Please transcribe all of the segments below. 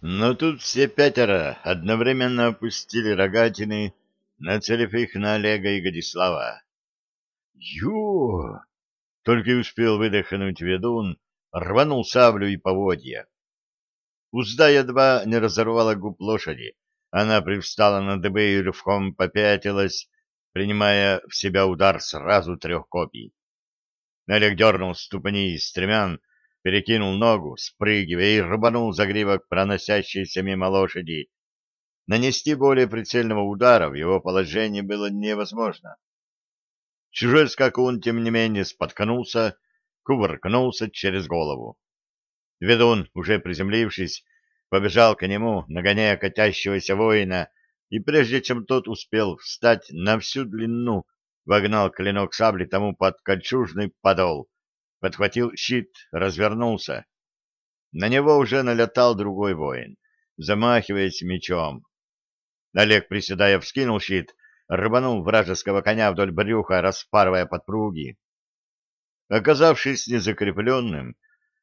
Но тут все пятеро одновременно опустили рогатины, нацелив их на Олега и Годислава. «Ю!» — только и успел выдохнуть ведун, рванул саблю и поводья. Узда едва не разорвала губ лошади. Она привстала на дыбы и рывком попятилась, принимая в себя удар сразу трех копий. Олег дернул ступни из стремян, перекинул ногу, спрыгивая, и рубанул загривок проносящейся мимо лошади. Нанести более прицельного удара в его положении было невозможно. Чужой скакун, тем не менее, споткнулся, кувыркнулся через голову. Ведун, уже приземлившись, побежал к нему, нагоняя катящегося воина, и прежде чем тот успел встать на всю длину, вогнал клинок сабли тому под кольчужный подол, подхватил щит, развернулся. На него уже налетал другой воин, замахиваясь мечом. Олег, приседая, вскинул щит, рванул вражеского коня вдоль брюха, распарывая подпруги. Оказавшись незакрепленным,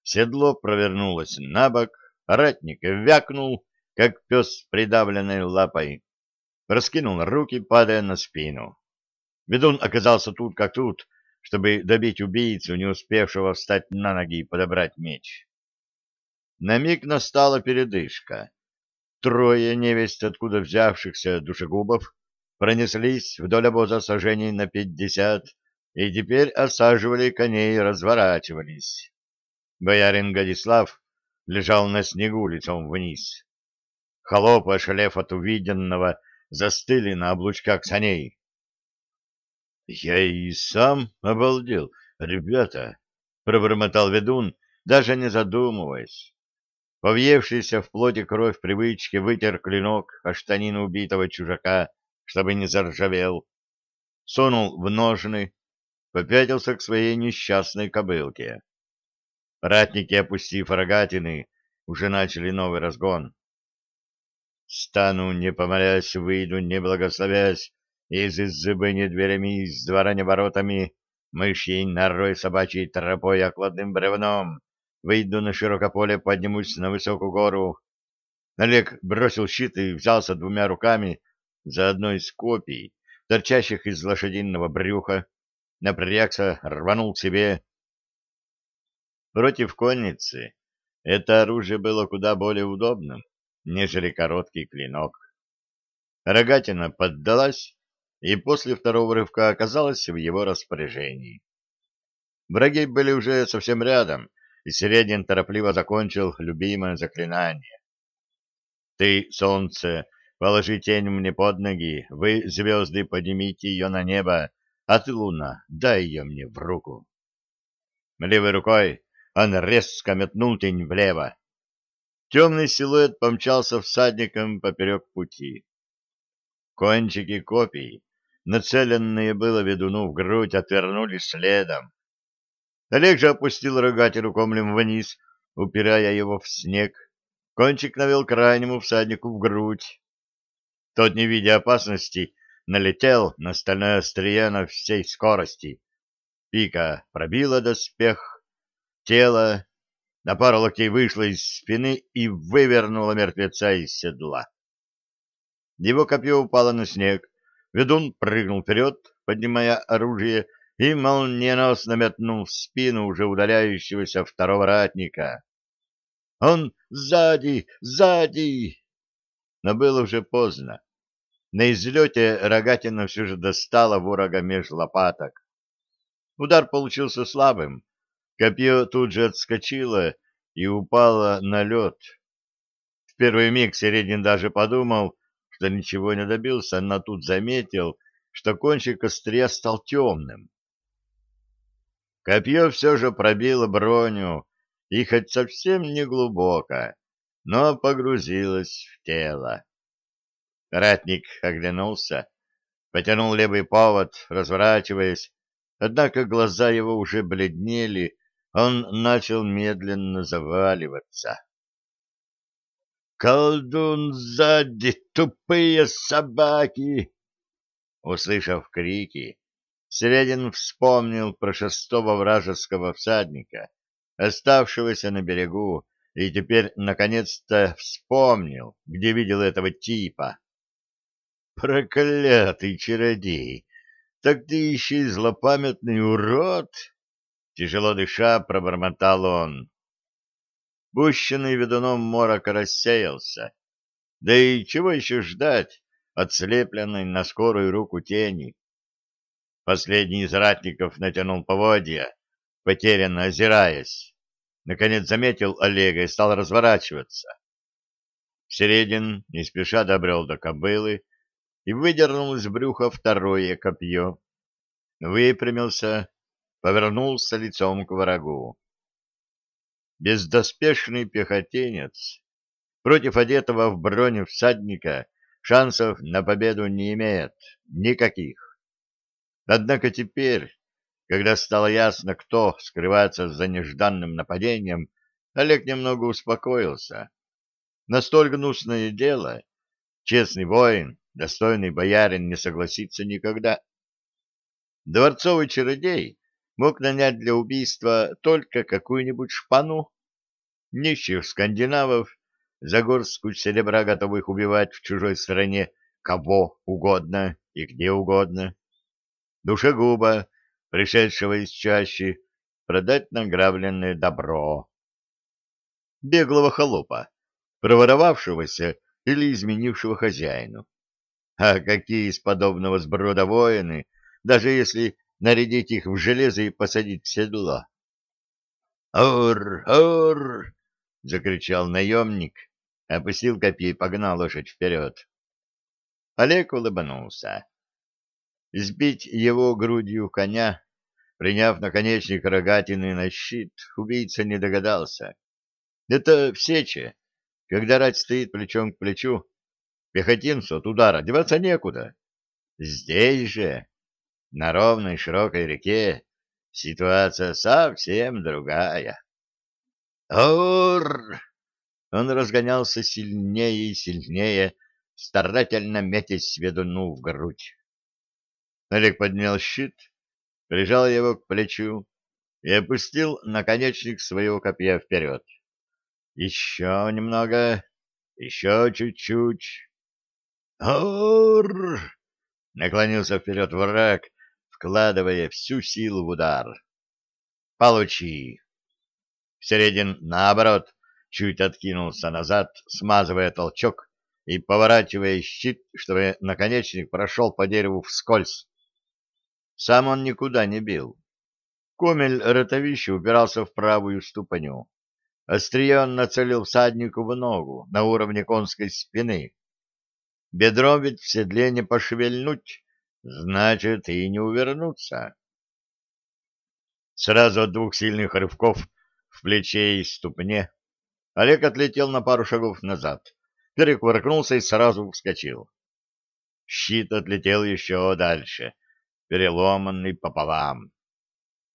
седло провернулось на бок, ратник вякнул, как пес с придавленной лапой, раскинул руки, падая на спину. Ведун оказался тут как тут, чтобы добить убийцу, не успевшего встать на ноги и подобрать меч. На миг настала передышка. Трое невесть откуда взявшихся душегубов пронеслись вдоль обоза сажений на пятьдесят и теперь осаживали коней и разворачивались. Боярин Годислав лежал на снегу лицом вниз. Холопы, ошалев от увиденного, застыли на облучках саней. Я и сам обалдел. Ребята, пробормотал ведун, даже не задумываясь. Повъевшийся в плоти кровь привычки вытер клинок о штанину убитого чужака, чтобы не заржавел, сунул в ножны, попятился к своей несчастной кобылке. Ратники, опустив рогатины, уже начали новый разгон. «Стану, не помолясь, выйду, не благословясь, из избы не дверями, из двора не воротами, мышьей норой собачьей тропой, окладным бревном. Выйду на широкое поле, поднимусь на высокую гору. Олег бросил щит и взялся двумя руками за одно из копий, торчащих из лошадиного брюха, напрягся, рванул к себе. Против конницы это оружие было куда более удобным, нежели короткий клинок. Рогатина поддалась, и после второго рывка оказалась в его распоряжении. Враги были уже совсем рядом, и Середин торопливо закончил любимое заклинание. «Ты, солнце, положи тень мне под ноги, вы, звезды, поднимите ее на небо, а ты, луна, дай ее мне в руку». Левой рукой он резко метнул тень влево. Темный силуэт помчался всадником поперек пути. Кончики копий нацеленные было ведуну в грудь, отвернулись следом. Олег же опустил рогатину комлем вниз, упирая его в снег. Кончик навел крайнему всаднику в грудь. Тот, не видя опасности, налетел на стальное острие на всей скорости. Пика пробила доспех, тело на пару локтей вышло из спины и вывернуло мертвеца из седла. Его копье упало на снег, Ведун прыгнул вперед, поднимая оружие, и молниеносно метнул в спину уже удаляющегося второго ратника. «Он сзади! Сзади!» Но было уже поздно. На излете рогатина все же достала ворога меж лопаток. Удар получился слабым. Копье тут же отскочило и упало на лед. В первый миг Середин даже подумал, что ничего не добился, но тут заметил, что кончик острия стал темным. Копье все же пробило броню, и хоть совсем не глубоко, но погрузилось в тело. Ратник оглянулся, потянул левый повод, разворачиваясь, однако глаза его уже бледнели, он начал медленно заваливаться. «Колдун сзади, тупые собаки!» Услышав крики, Середин вспомнил про шестого вражеского всадника, оставшегося на берегу и теперь наконец-то вспомнил, где видел этого типа. Проклятый чародей! Так ты еще и злопамятный урод! Тяжело дыша, пробормотал он. Пущенный ведуном морок рассеялся. Да и чего еще ждать от слепленной на скорую руку тени? Последний из ратников натянул поводья, потерянно озираясь. Наконец заметил Олега и стал разворачиваться. Середин не спеша добрел до кобылы и выдернул из брюха второе копье. Выпрямился, повернулся лицом к врагу. Бездоспешный пехотинец против одетого в броню всадника шансов на победу не имеет никаких. Однако теперь, когда стало ясно, кто скрывается за нежданным нападением, Олег немного успокоился. На столь гнусное дело честный воин, достойный боярин не согласится никогда. Дворцовый чародей мог нанять для убийства только какую-нибудь шпану. Нищих скандинавов, за горстку серебра готовых убивать в чужой стране кого угодно и где угодно. Душегуба, пришедшего из чащи, продать награбленное добро. Беглого холопа, проворовавшегося или изменившего хозяину. А какие из подобного сброда воины, даже если нарядить их в железо и посадить в седло. «Ор! Ор!» — закричал наемник, опустил копье и погнал лошадь вперед. Олег улыбнулся. Сбить его грудью коня, приняв наконечник рогатины на щит, убийца не догадался. Это в сече, когда рать стоит плечом к плечу, пехотинцу от удара деваться некуда. Здесь же на ровной широкой реке ситуация совсем другая. Ур! Он разгонялся сильнее и сильнее, старательно метясь ведуну в грудь. Олег поднял щит, прижал его к плечу и опустил наконечник своего копья вперед. Еще немного, еще чуть-чуть. Ур! Наклонился вперед враг, вкладывая всю силу в удар. «Получи!» Середин, наоборот, чуть откинулся назад, смазывая толчок и поворачивая щит, чтобы наконечник прошел по дереву вскользь. Сам он никуда не бил. Комель ротовища упирался в правую ступню. Острие нацелил всаднику в ногу на уровне конской спины. Бедром ведь в седле не пошевельнуть, значит, и не увернуться. Сразу от двух сильных рывков в плече и ступне Олег отлетел на пару шагов назад, перекувыркнулся и сразу вскочил. Щит отлетел еще дальше, переломанный пополам.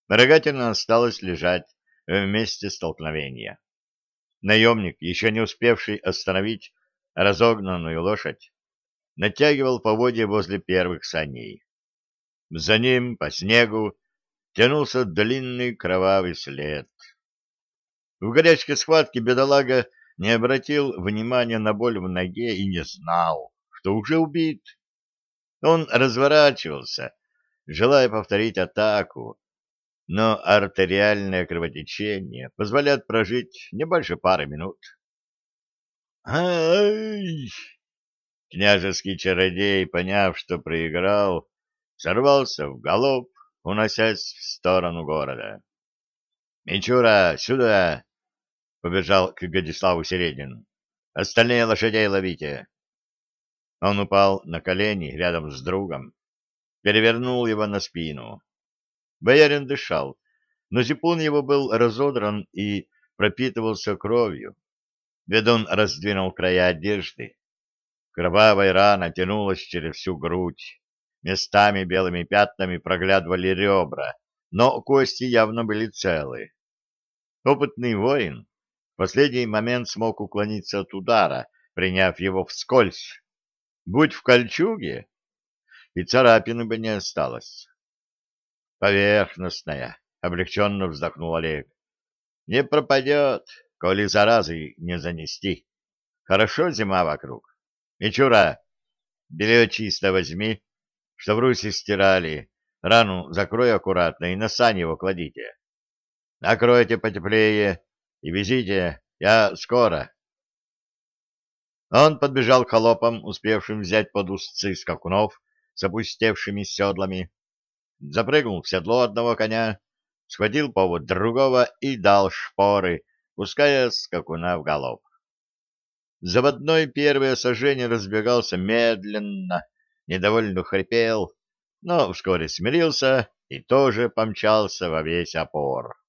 Рогатина осталась лежать в месте столкновения. Наемник, еще не успевший остановить разогнанную лошадь, натягивал поводья возле первых саней. За ним, по снегу, тянулся длинный кровавый след. В горячке схватки бедолага не обратил внимания на боль в ноге и не знал, что уже убит. Он разворачивался, желая повторить атаку, но артериальное кровотечение позволяет прожить не больше пары минут. «Ай!» Княжеский чародей, поняв, что проиграл, сорвался в галоп, уносясь в сторону города. «Мичура, сюда!» — побежал к Годиславу Середин. «Остальные лошадей ловите!» Он упал на колени рядом с другом, перевернул его на спину. Боярин дышал, но зипун его был разодран и пропитывался кровью. Ведун раздвинул края одежды. Кровавая рана тянулась через всю грудь. Местами белыми пятнами проглядывали ребра, но кости явно были целы. Опытный воин в последний момент смог уклониться от удара, приняв его вскользь. Будь в кольчуге, и царапины бы не осталось. Поверхностная, — облегченно вздохнул Олег. Не пропадет, коли заразы не занести. Хорошо зима вокруг. Мичура, белье чисто возьми, что в русе стирали. Рану закрой аккуратно и на сань его кладите. Накройте потеплее и везите. Я скоро. Он подбежал к холопам, успевшим взять под узцы скакунов с опустевшими седлами, запрыгнул в седло одного коня, схватил повод другого и дал шпоры, пуская скакуна в галоп. Заводной первое сожжение разбегался медленно, недовольно хрипел, но вскоре смирился и тоже помчался во весь опор.